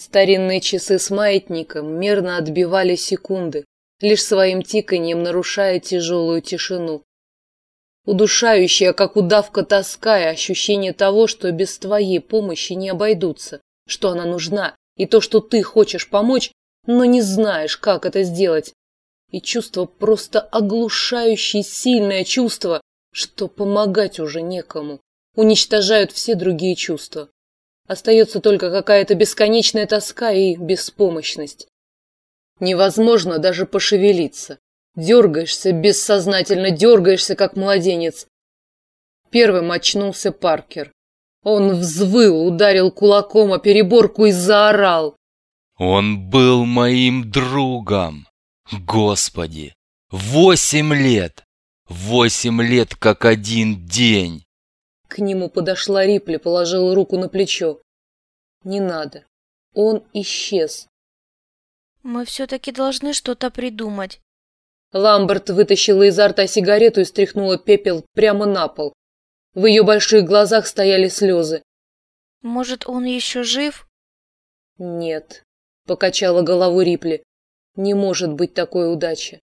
Старинные часы с маятником мерно отбивали секунды, лишь своим тиканьем нарушая тяжелую тишину. Удушающая, как удавка тоска и ощущение того, что без твоей помощи не обойдутся, что она нужна, и то, что ты хочешь помочь, но не знаешь, как это сделать. И чувство просто оглушающее сильное чувство, что помогать уже некому. Уничтожают все другие чувства. Остается только какая-то бесконечная тоска и беспомощность. Невозможно даже пошевелиться. Дергаешься, бессознательно дергаешься, как младенец. Первым очнулся Паркер. Он взвыл, ударил кулаком о переборку и заорал. Он был моим другом. Господи, восемь лет! Восемь лет, как один день! К нему подошла Рипли, положила руку на плечо. Не надо. Он исчез. Мы все-таки должны что-то придумать. Ламберт вытащила изо рта сигарету и стряхнула пепел прямо на пол. В ее больших глазах стояли слезы. Может, он еще жив? Нет, покачала голову Рипли. Не может быть такой удачи.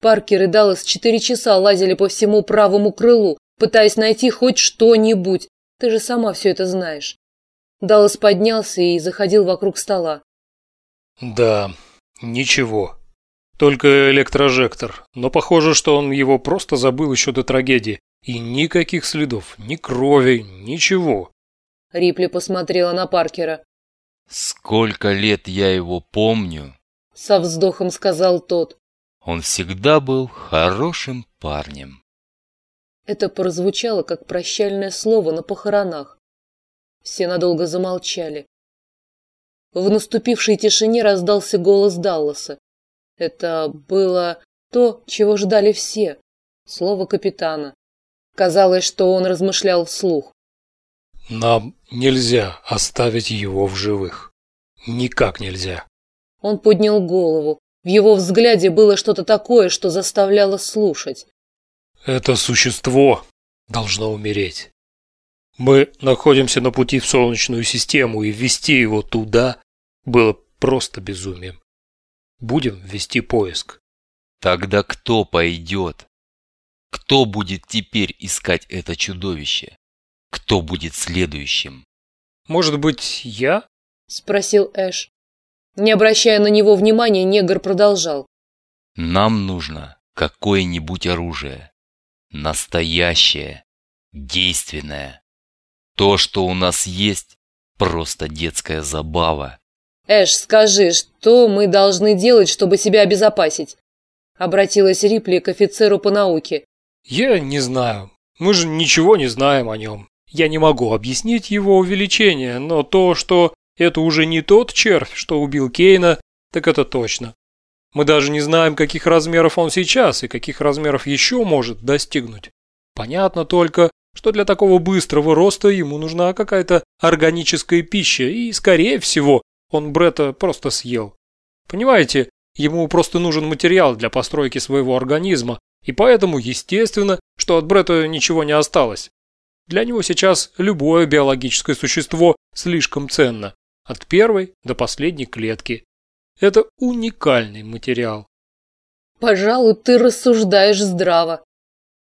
Паркер и Даллас четыре часа лазили по всему правому крылу, пытаясь найти хоть что-нибудь. Ты же сама все это знаешь. Даллас поднялся и заходил вокруг стола. Да, ничего. Только электрожектор. Но похоже, что он его просто забыл еще до трагедии. И никаких следов, ни крови, ничего. Рипли посмотрела на Паркера. Сколько лет я его помню, со вздохом сказал тот. Он всегда был хорошим парнем. Это прозвучало как прощальное слово на похоронах. Все надолго замолчали. В наступившей тишине раздался голос Далласа. Это было то, чего ждали все. Слово капитана. Казалось, что он размышлял вслух. Нам нельзя оставить его в живых. Никак нельзя. Он поднял голову. В его взгляде было что-то такое, что заставляло слушать. Это существо должно умереть. Мы находимся на пути в Солнечную систему, и ввести его туда было просто безумием. Будем вести поиск. Тогда кто пойдет? Кто будет теперь искать это чудовище? Кто будет следующим? Может быть, я? Спросил Эш. Не обращая на него внимания, негр продолжал. Нам нужно какое-нибудь оружие. Настоящее, действенное. То, что у нас есть, просто детская забава. Эш, скажи, что мы должны делать, чтобы себя обезопасить? Обратилась Рипли к офицеру по науке. Я не знаю. Мы же ничего не знаем о нем. Я не могу объяснить его увеличение, но то, что это уже не тот червь, что убил Кейна, так это точно. Мы даже не знаем, каких размеров он сейчас и каких размеров еще может достигнуть. Понятно только, что для такого быстрого роста ему нужна какая-то органическая пища, и, скорее всего, он Брета просто съел. Понимаете, ему просто нужен материал для постройки своего организма, и поэтому естественно, что от Брета ничего не осталось. Для него сейчас любое биологическое существо слишком ценно, от первой до последней клетки. Это уникальный материал. Пожалуй, ты рассуждаешь здраво.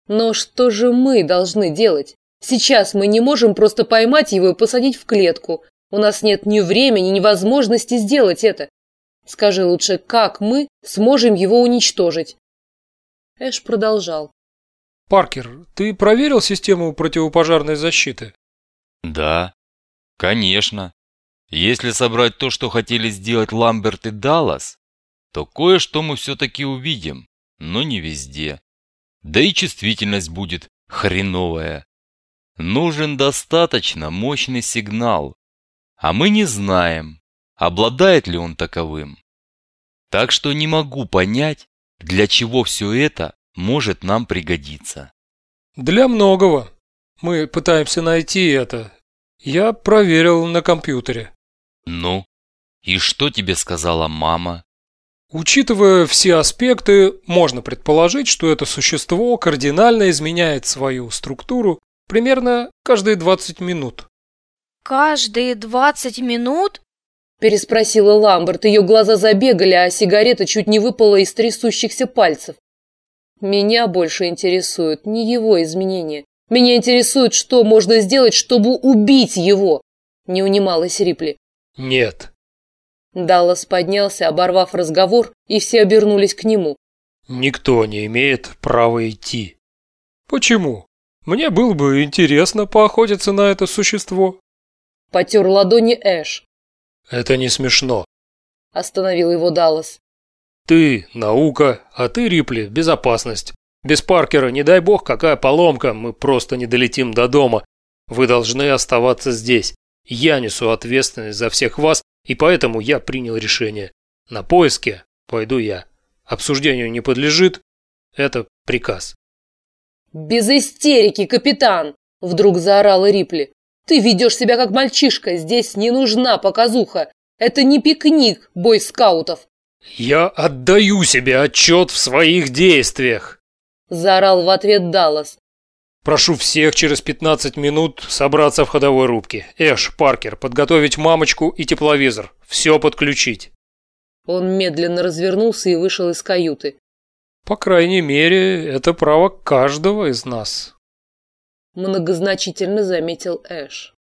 Но что же мы должны делать? Сейчас мы не можем просто поймать его и посадить в клетку. У нас нет ни времени, ни возможности сделать это. Скажи лучше, как мы сможем его уничтожить? Эш продолжал. Паркер, ты проверил систему противопожарной защиты? Да, конечно. Если собрать то, что хотели сделать Ламберт и Даллас, то кое-что мы все-таки увидим, но не везде. Да и чувствительность будет хреновая. Нужен достаточно мощный сигнал, а мы не знаем, обладает ли он таковым. Так что не могу понять, для чего все это может нам пригодиться. Для многого. Мы пытаемся найти это. Я проверил на компьютере. Ну, и что тебе сказала мама? Учитывая все аспекты, можно предположить, что это существо кардинально изменяет свою структуру примерно каждые 20 минут. Каждые двадцать минут? Переспросила Ламберт, ее глаза забегали, а сигарета чуть не выпала из трясущихся пальцев. Меня больше интересует не его изменения. Меня интересует, что можно сделать, чтобы убить его. Не унималась Рипли. Нет. Даллас поднялся, оборвав разговор, и все обернулись к нему. Никто не имеет права идти. Почему? Мне было бы интересно поохотиться на это существо. Потер ладони Эш. Это не смешно. Остановил его Даллас. Ты – наука, а ты, Рипли, безопасность. Без Паркера, не дай бог, какая поломка, мы просто не долетим до дома. Вы должны оставаться здесь. Я несу ответственность за всех вас, и поэтому я принял решение. На поиски пойду я. Обсуждению не подлежит. Это приказ. «Без истерики, капитан!» – вдруг заорала Рипли. «Ты ведешь себя как мальчишка, здесь не нужна показуха. Это не пикник бой скаутов. «Я отдаю себе отчет в своих действиях!» – заорал в ответ Даллас. «Прошу всех через 15 минут собраться в ходовой рубке. Эш, Паркер, подготовить мамочку и тепловизор. Все подключить». Он медленно развернулся и вышел из каюты. «По крайней мере, это право каждого из нас», – многозначительно заметил Эш.